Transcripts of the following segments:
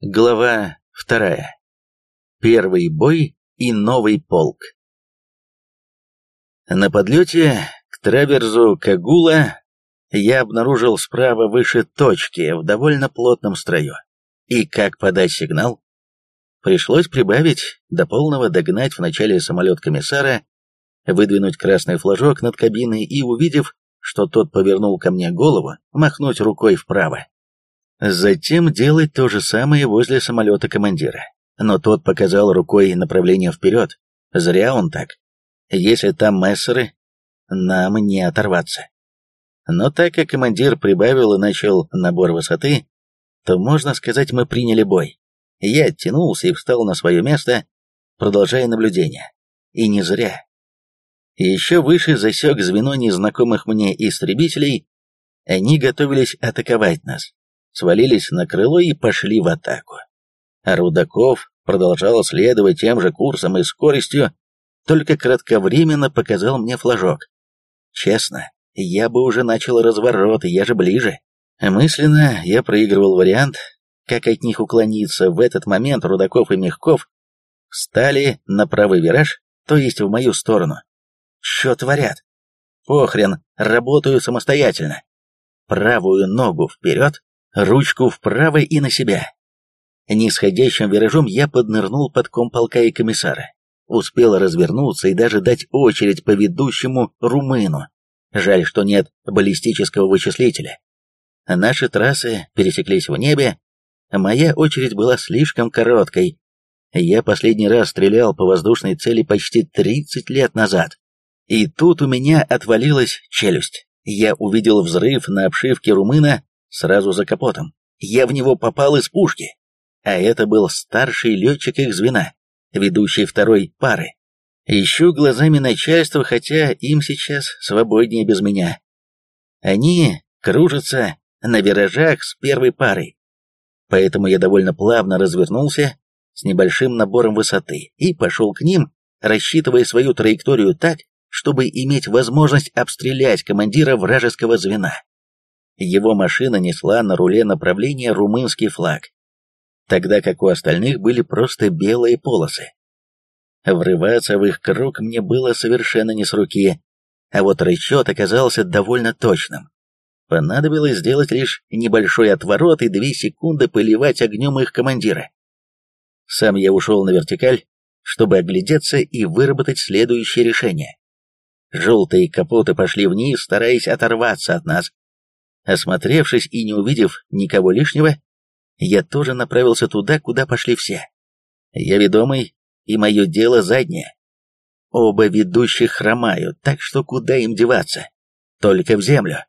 Глава вторая. Первый бой и новый полк. На подлете к траверзу Кагула я обнаружил справа выше точки в довольно плотном строю. И как подать сигнал? Пришлось прибавить, до полного догнать в начале самолет комиссара, выдвинуть красный флажок над кабиной и, увидев, что тот повернул ко мне голову, махнуть рукой вправо. Затем делать то же самое возле самолета командира. Но тот показал рукой направление вперед. Зря он так. Если там мессеры, нам не оторваться. Но так как командир прибавил и начал набор высоты, то, можно сказать, мы приняли бой. Я оттянулся и встал на свое место, продолжая наблюдение. И не зря. Еще выше засек звено незнакомых мне истребителей, они готовились атаковать нас свалились на крыло и пошли в атаку. А Рудаков продолжал следовать тем же курсом и скоростью, только кратковременно показал мне флажок. Честно, я бы уже начал разворот, я же ближе. Мысленно я проигрывал вариант, как от них уклониться. В этот момент Рудаков и Мягков встали на правый вираж, то есть в мою сторону. Что творят? Похрен, работаю самостоятельно. Правую ногу вперед, ручку вправо и на себя. Нисходящим виражом я поднырнул под комполка и комиссара. Успел развернуться и даже дать очередь по ведущему румыну. Жаль, что нет баллистического вычислителя. Наши трассы пересеклись в небе. Моя очередь была слишком короткой. Я последний раз стрелял по воздушной цели почти 30 лет назад. И тут у меня отвалилась челюсть. Я увидел взрыв на обшивке румына сразу за капотом. Я в него попал из пушки. А это был старший летчик их звена, ведущий второй пары. Ищу глазами начальства, хотя им сейчас свободнее без меня. Они кружатся на виражах с первой парой. Поэтому я довольно плавно развернулся с небольшим набором высоты и пошел к ним, рассчитывая свою траекторию так, чтобы иметь возможность обстрелять командира вражеского звена. Его машина несла на руле направления румынский флаг, тогда как у остальных были просто белые полосы. Врываться в их круг мне было совершенно не с руки, а вот расчет оказался довольно точным. Понадобилось сделать лишь небольшой отворот и две секунды поливать огнем их командира. Сам я ушел на вертикаль, чтобы оглядеться и выработать следующее решение. Желтые капоты пошли вниз, стараясь оторваться от нас, Осмотревшись и не увидев никого лишнего, я тоже направился туда, куда пошли все. Я ведомый, и мое дело заднее. Оба ведущих хромают, так что куда им деваться? Только в землю.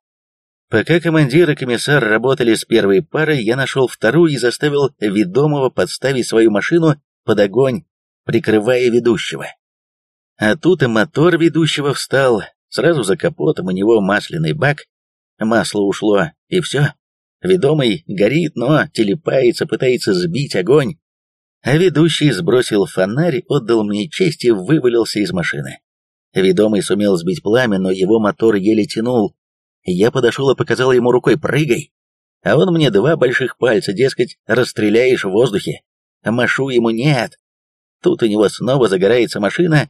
Пока командир и комиссар работали с первой парой, я нашел вторую и заставил ведомого подставить свою машину под огонь, прикрывая ведущего. А тут и мотор ведущего встал, сразу за капотом у него масляный бак, Масло ушло, и все. Ведомый горит, но телепается, пытается сбить огонь. А ведущий сбросил фонарь, отдал мне честь и вывалился из машины. Ведомый сумел сбить пламя, но его мотор еле тянул. Я подошел и показал ему рукой «прыгай». А он мне два больших пальца, дескать, расстреляешь в воздухе. Машу ему «нет». Тут у него снова загорается машина,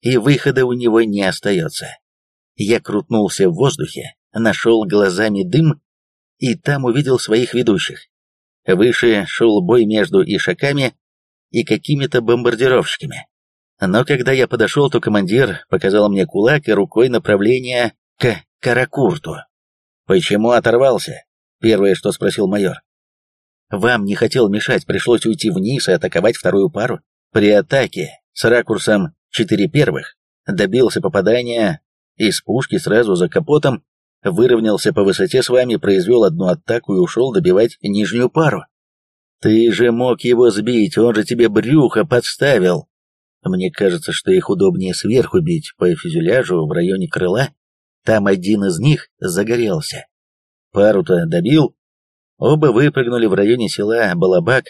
и выхода у него не остается. Я крутнулся в воздухе, нашел глазами дым и там увидел своих ведущих. Выше шел бой между ишаками и какими-то бомбардировщиками. Но когда я подошел, то командир показал мне кулак и рукой направление к Каракурту. «Почему оторвался?» — первое, что спросил майор. «Вам не хотел мешать, пришлось уйти вниз и атаковать вторую пару. При атаке с ракурсом четыре первых добился попадания из пушки сразу за капотом выровнялся по высоте с вами, произвел одну атаку и ушел добивать нижнюю пару. Ты же мог его сбить, он же тебе брюхо подставил. Мне кажется, что их удобнее сверху бить по фюзеляжу в районе крыла. Там один из них загорелся. Пару-то добил. Оба выпрыгнули в районе села Балабак.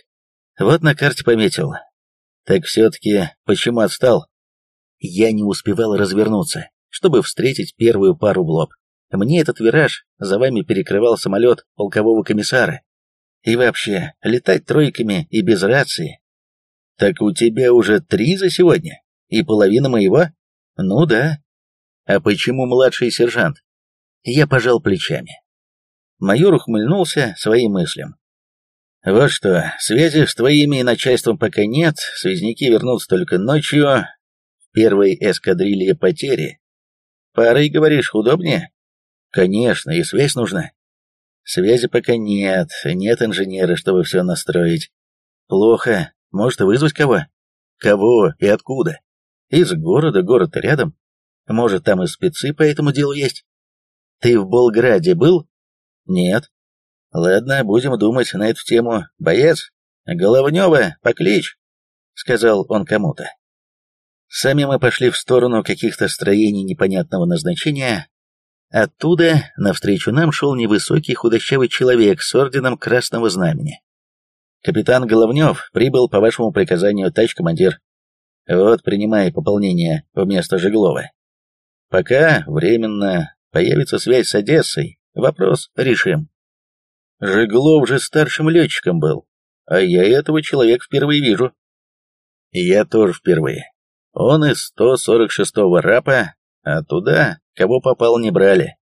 Вот на карте пометил. Так все-таки почему отстал? Я не успевал развернуться, чтобы встретить первую пару в лоб. Мне этот вираж за вами перекрывал самолет полкового комиссара. И вообще, летать тройками и без рации. Так у тебя уже три за сегодня? И половина моего? Ну да. А почему младший сержант? Я пожал плечами. Майор ухмыльнулся своим мыслям. Вот что, связи с твоими и начальством пока нет, связники вернутся только ночью. Первой эскадрилье потери. Парой, говоришь, удобнее? Конечно, и связь нужна. Связи пока нет, нет инженера, чтобы все настроить. Плохо. Может, вызвать кого? Кого и откуда? Из города, город рядом. Может, там и спецы по этому делу есть? Ты в Болграде был? Нет. Ладно, будем думать на эту тему. Боец, Головнева, поклич, сказал он кому-то. Сами мы пошли в сторону каких-то строений непонятного назначения, Оттуда навстречу нам шел невысокий худощавый человек с орденом Красного Знамени. «Капитан Головнев прибыл по вашему приказанию, тач командир. Вот, принимай пополнение вместо Жеглова. Пока временно появится связь с Одессой, вопрос решим». Жеглов же старшим летчиком был, а я этого человека впервые вижу. Я тоже впервые. Он из 146-го РАПа, а туда Кого попал, не брали.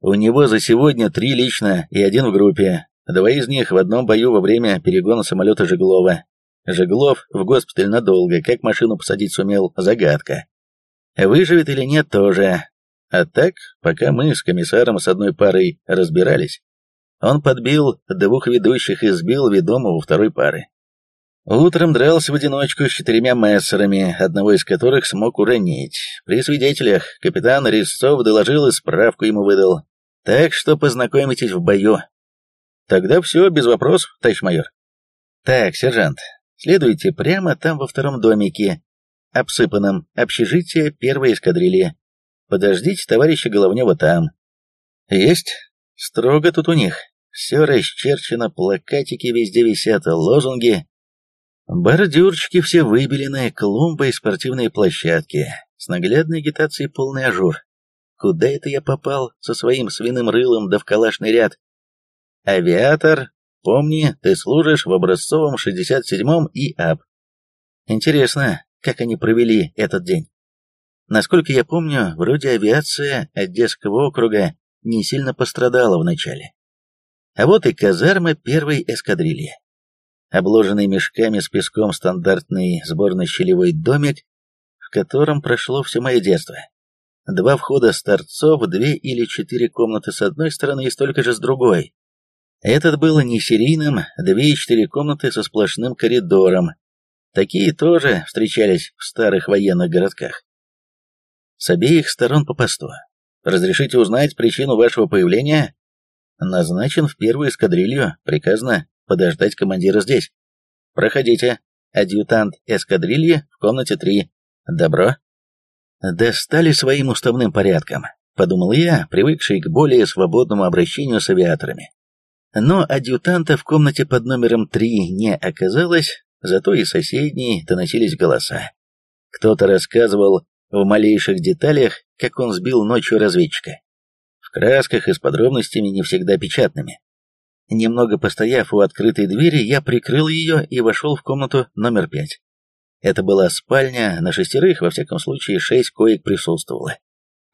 У него за сегодня три лично и один в группе. Два из них в одном бою во время перегона самолета Жеглова. Жеглов в госпиталь надолго, как машину посадить сумел, загадка. Выживет или нет тоже. А так, пока мы с комиссаром с одной парой разбирались, он подбил двух ведущих и сбил ведомого второй пары. Утром дрался в одиночку с четырьмя мессерами, одного из которых смог уронить. При свидетелях капитан Резцов доложил и справку ему выдал. Так что познакомитесь в бою. Тогда все, без вопросов, товарищ майор. Так, сержант, следуйте прямо там во втором домике, обсыпанном, общежитие первой эскадрильи. Подождите товарища Головнева там. Есть? Строго тут у них. Все расчерчено, плакатики везде висят, лозунги. Бордюрчики все выбелены, клумбы и спортивные площадки. С наглядной агитацией полный ажур. Куда это я попал со своим свиным рылом да в калашный ряд? Авиатор, помни, ты служишь в образцовом 67-м ИАП. Интересно, как они провели этот день? Насколько я помню, вроде авиация Одесского округа не сильно пострадала вначале. А вот и казарма первой эскадрильи обложенный мешками с песком стандартный сборно-щелевой домик, в котором прошло все мое детство. Два входа с торцов, две или четыре комнаты с одной стороны и столько же с другой. Этот был не серийным, две и четыре комнаты со сплошным коридором. Такие тоже встречались в старых военных городках. С обеих сторон по посту. Разрешите узнать причину вашего появления? Назначен в первую эскадрилью, приказано подождать командира здесь. Проходите. Адъютант эскадрильи в комнате 3. Добро. Достали своим уставным порядком, подумал я, привыкший к более свободному обращению с авиаторами. Но адъютанта в комнате под номером 3 не оказалось, зато и соседние доносились голоса. Кто-то рассказывал в малейших деталях, как он сбил ночью разведчика. В красках и с подробностями не всегда печатными. Немного постояв у открытой двери, я прикрыл ее и вошел в комнату номер пять. Это была спальня на шестерых, во всяком случае шесть коек присутствовало.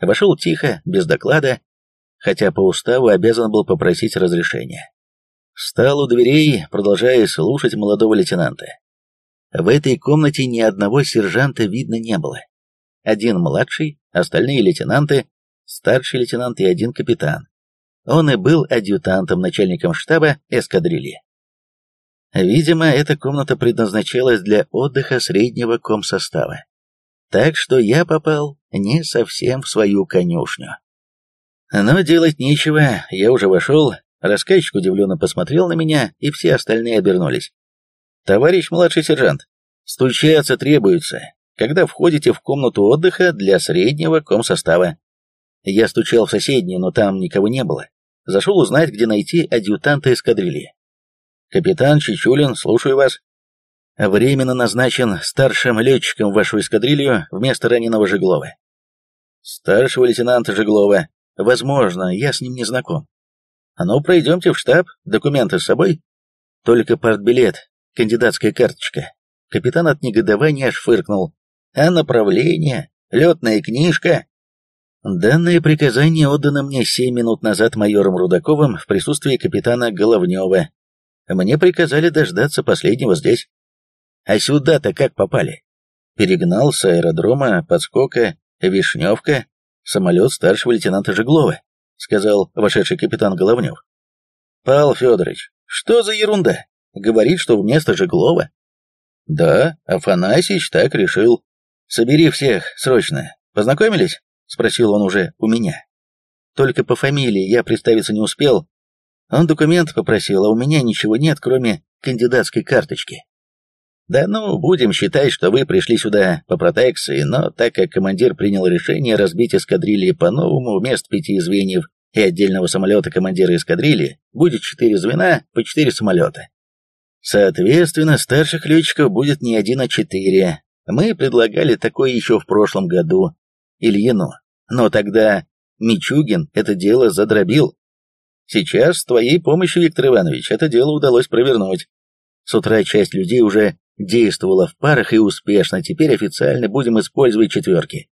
Вошел тихо, без доклада, хотя по уставу обязан был попросить разрешения. Встал у дверей, продолжая слушать молодого лейтенанта. В этой комнате ни одного сержанта видно не было. Один младший, остальные лейтенанты, старший лейтенант и один капитан. Он и был адъютантом начальником штаба эскадрильи. Видимо, эта комната предназначалась для отдыха среднего комсостава. Так что я попал не совсем в свою конюшню. Но делать нечего, я уже вошел, рассказчик удивленно посмотрел на меня, и все остальные обернулись. «Товарищ младший сержант, стучаться требуется, когда входите в комнату отдыха для среднего комсостава». Я стучал в соседнюю, но там никого не было. Зашел узнать, где найти адъютанта эскадрильи. «Капитан Чичулин, слушаю вас». «Временно назначен старшим летчиком в вашу эскадрилью вместо раненого Жеглова». «Старшего лейтенанта Жеглова. Возможно, я с ним не знаком». «А ну, пройдемте в штаб. Документы с собой?» только партбилет, кандидатская карточка. Капитан от негодования аж фыркнул. А направление? Летная книжка? Данное приказание отдано мне семь минут назад майором Рудаковым в присутствии капитана Головнева. Мне приказали дождаться последнего здесь. А сюда-то как попали? Перегнал с аэродрома подскока Вишневка самолет старшего лейтенанта Жеглова, сказал вошедший капитан Головнев. Павел Федорович, что за ерунда? Говорит, что вместо Жеглова? Да, Афанасьич так решил. Собери всех, срочно. Познакомились? Спросил он уже у меня. Только по фамилии я представиться не успел. Он документ попросил, а у меня ничего нет, кроме кандидатской карточки. Да ну, будем считать, что вы пришли сюда по протекции, но так как командир принял решение разбить эскадрильи по-новому вместо пяти звеньев и отдельного самолета командира эскадрильи, будет четыре звена по четыре самолета. Соответственно, старших летчиков будет не один, а четыре. Мы предлагали такое еще в прошлом году, Ильину, но тогда Мичугин это дело задробил. Сейчас с твоей помощью, Виктор Иванович, это дело удалось провернуть. С утра часть людей уже действовала в парах и успешно, теперь официально будем использовать четверки.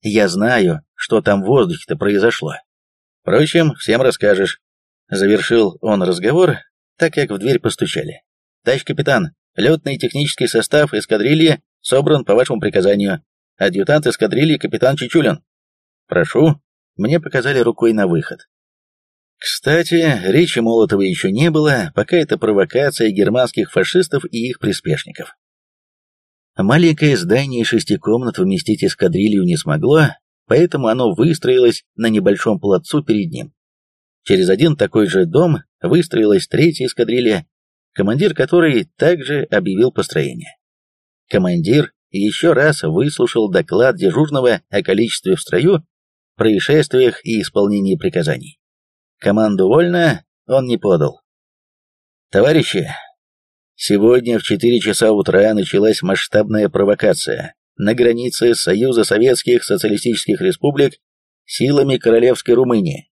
Я знаю, что там в воздухе-то произошло. Впрочем, всем расскажешь. Завершил он разговор, так как в дверь постучали. Товарищ капитан, летный технический состав эскадрильи собран по вашему приказанию. Адъютант эскадрильи капитан Чичулин. Прошу. Мне показали рукой на выход. Кстати, речи Молотова еще не было, пока это провокация германских фашистов и их приспешников. Маленькое здание шести комнат вместить эскадрилью не смогло, поэтому оно выстроилось на небольшом плацу перед ним. Через один такой же дом выстроилась третья эскадрилья, командир которой также объявил построение. Командир еще раз выслушал доклад дежурного о количестве в строю, происшествиях и исполнении приказаний. Команду «Вольно» он не подал. Товарищи, сегодня в 4 часа утра началась масштабная провокация на границе Союза Советских Социалистических Республик силами Королевской Румынии.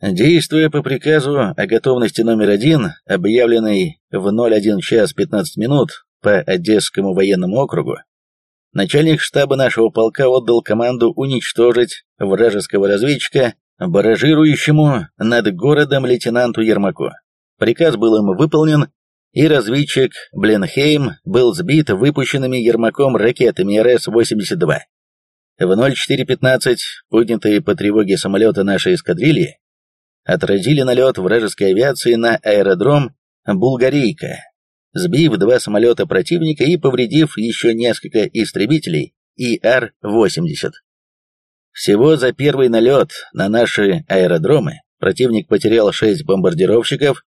Действуя по приказу о готовности номер один, объявленной в 01 час 15 минут по Одесскому военному округу, начальник штаба нашего полка отдал команду уничтожить вражеского разведчика баражирующему над городом лейтенанту Ермаку. Приказ был им выполнен, и разведчик Бленхейм был сбит выпущенными Ермаком ракетами РС-82. В 04.15 поднятые по тревоге самолеты нашей эскадрильи отразили налет вражеской авиации на аэродром Булгарейка, сбив два самолета противника и повредив еще несколько истребителей ИР-80. Всего за первый налет на наши аэродромы противник потерял 6 бомбардировщиков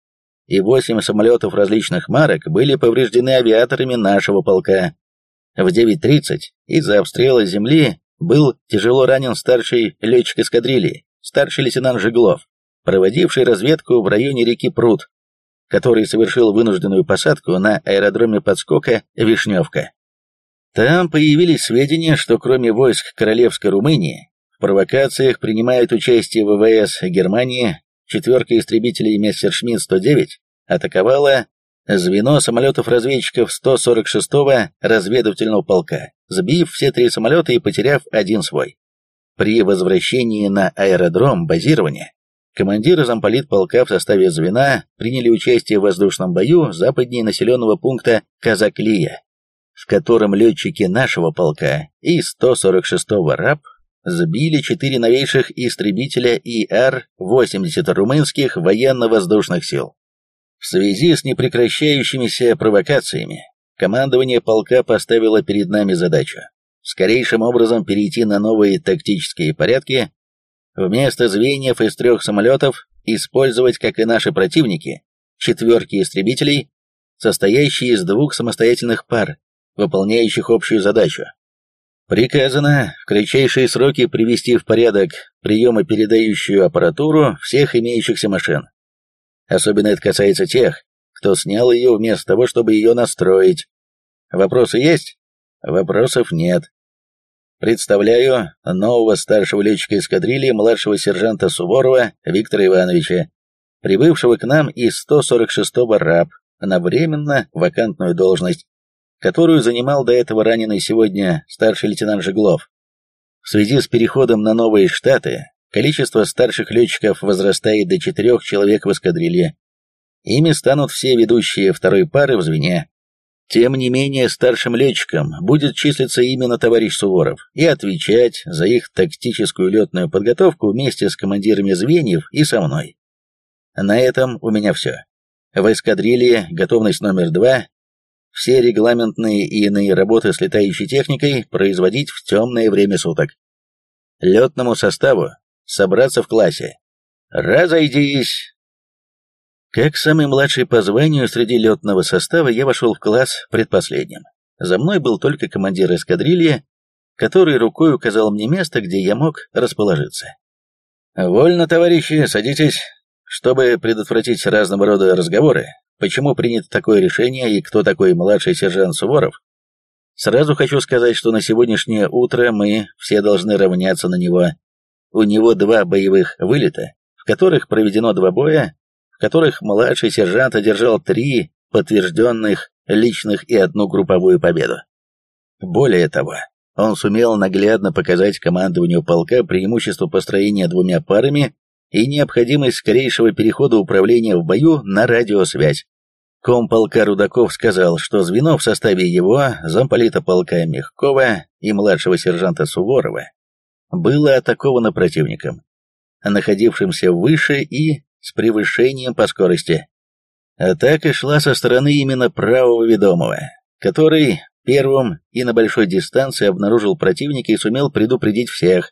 и 8 самолетов различных марок были повреждены авиаторами нашего полка. В 9.30 из-за обстрела земли был тяжело ранен старший летчик эскадрильи, старший лейтенант Жеглов, проводивший разведку в районе реки Пруд, который совершил вынужденную посадку на аэродроме подскока Вишневка. Там появились сведения, что кроме войск Королевской Румынии в провокациях принимают участие ВВС Германии, четверка истребителей Мессершмитт-109 атаковала звено самолетов-разведчиков 146-го разведывательного полка, сбив все три самолета и потеряв один свой. При возвращении на аэродром базирования командир и замполит полка в составе звена приняли участие в воздушном бою западнее населенного пункта Казаклия, в котором летчики нашего полка и 146-го РАП сбили четыре новейших истребителя ИР-80 румынских военно-воздушных сил. В связи с непрекращающимися провокациями, командование полка поставило перед нами задачу скорейшим образом перейти на новые тактические порядки, вместо звеньев из трех самолетов использовать, как и наши противники, четверки истребителей, состоящие из двух самостоятельных пар, выполняющих общую задачу Приказано в кратчайшие сроки привести в порядок приемо-передающую аппаратуру всех имеющихся машин. Особенно это касается тех, кто снял ее вместо того, чтобы ее настроить. Вопросы есть? Вопросов нет. Представляю нового старшего летчика эскадрильи младшего сержанта Суворова Виктора Ивановича. прибывшего к нам из 146-го РАП на временно вакантную должность, которую занимал до этого раненый сегодня старший лейтенант Жеглов. В связи с переходом на новые штаты, количество старших летчиков возрастает до четырех человек в эскадрилье. Ими станут все ведущие второй пары в звене. Тем не менее, старшим летчиком будет числиться именно товарищ Суворов и отвечать за их тактическую летную подготовку вместе с командирами звеньев и со мной. На этом у меня все. В эскадрилье готовность номер два. Все регламентные и иные работы с летающей техникой производить в темное время суток. Летному составу собраться в классе. Разойдись! Как самый младший по званию среди летного состава, я вошел в класс предпоследним. За мной был только командир эскадрильи, который рукой указал мне место, где я мог расположиться. «Вольно, товарищи, садитесь. Чтобы предотвратить разного рода разговоры, почему принято такое решение и кто такой младший сержант Суворов, сразу хочу сказать, что на сегодняшнее утро мы все должны равняться на него. У него два боевых вылета, в которых проведено два боя, которых младший сержант одержал три подтвержденных личных и одну групповую победу. Более того, он сумел наглядно показать командованию полка преимущество построения двумя парами и необходимость скорейшего перехода управления в бою на радиосвязь. Комполка Рудаков сказал, что звено в составе его, замполита полка Мягкова и младшего сержанта Суворова было атаковано противником, находившимся выше и с превышением по скорости. Атака шла со стороны именно правого ведомого, который первым и на большой дистанции обнаружил противника и сумел предупредить всех,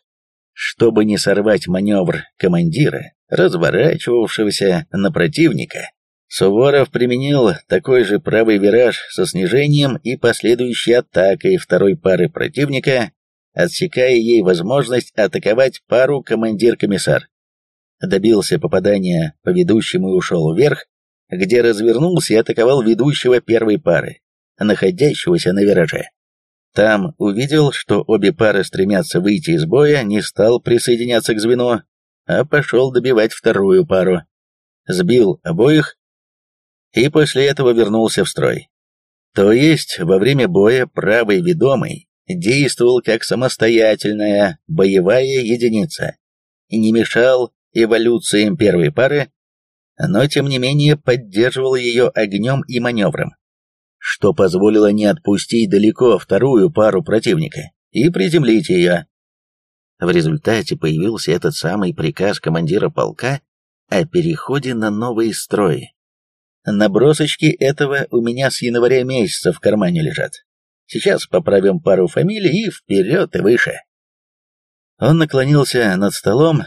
чтобы не сорвать маневр командира, разворачивавшегося на противника. Суворов применил такой же правый вираж со снижением и последующей атакой второй пары противника, отсекая ей возможность атаковать пару командир-комиссар добился попадания по ведущему и ушел вверх, где развернулся и атаковал ведущего первой пары, находящегося на вираже. Там увидел, что обе пары стремятся выйти из боя, не стал присоединяться к звену, а пошел добивать вторую пару. Сбил обоих и после этого вернулся в строй. То есть во время боя правый ведомый действовал как самостоятельная боевая единица и не мешал эволюциям первой пары, но тем не менее поддерживал ее огнем и маневром, что позволило не отпустить далеко вторую пару противника и приземлить ее. В результате появился этот самый приказ командира полка о переходе на новые строи. Набросочки этого у меня с января месяца в кармане лежат. Сейчас поправим пару фамилий и вперед и выше. Он наклонился над столом,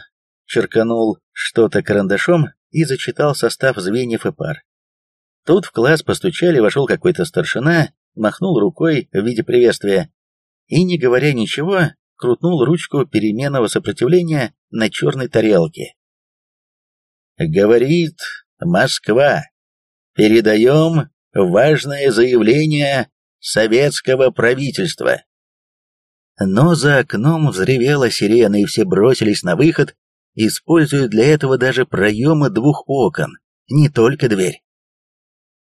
черканул что-то карандашом и зачитал состав звеньев и пар. Тут в класс постучали, вошел какой-то старшина, махнул рукой в виде приветствия и, не говоря ничего, крутнул ручку переменного сопротивления на черной тарелке. «Говорит Москва. Передаем важное заявление советского правительства». Но за окном взревела сирена, и все бросились на выход, используя для этого даже проемы двух окон, не только дверь.